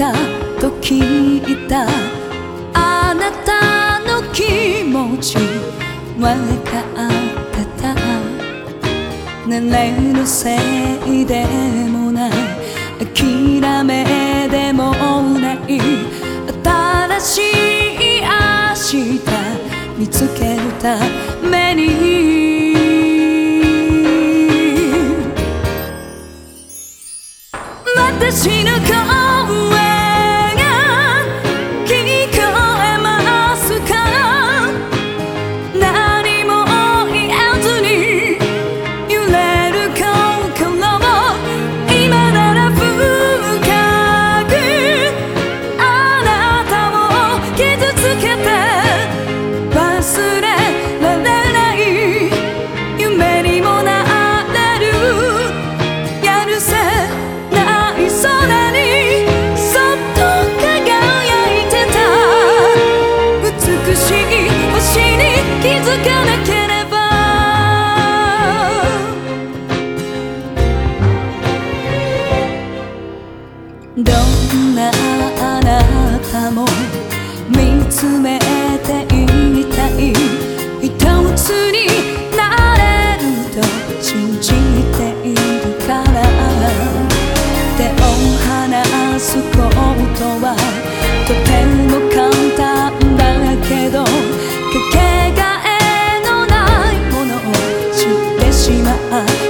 かと聞いたあなたの気持ちわかってた。年齢のせいでもない。諦めでもない。新しい明日見つけるためにい一つになれると信じているから手を離すことはとても簡単だけどかけがえのないものを知ってしまう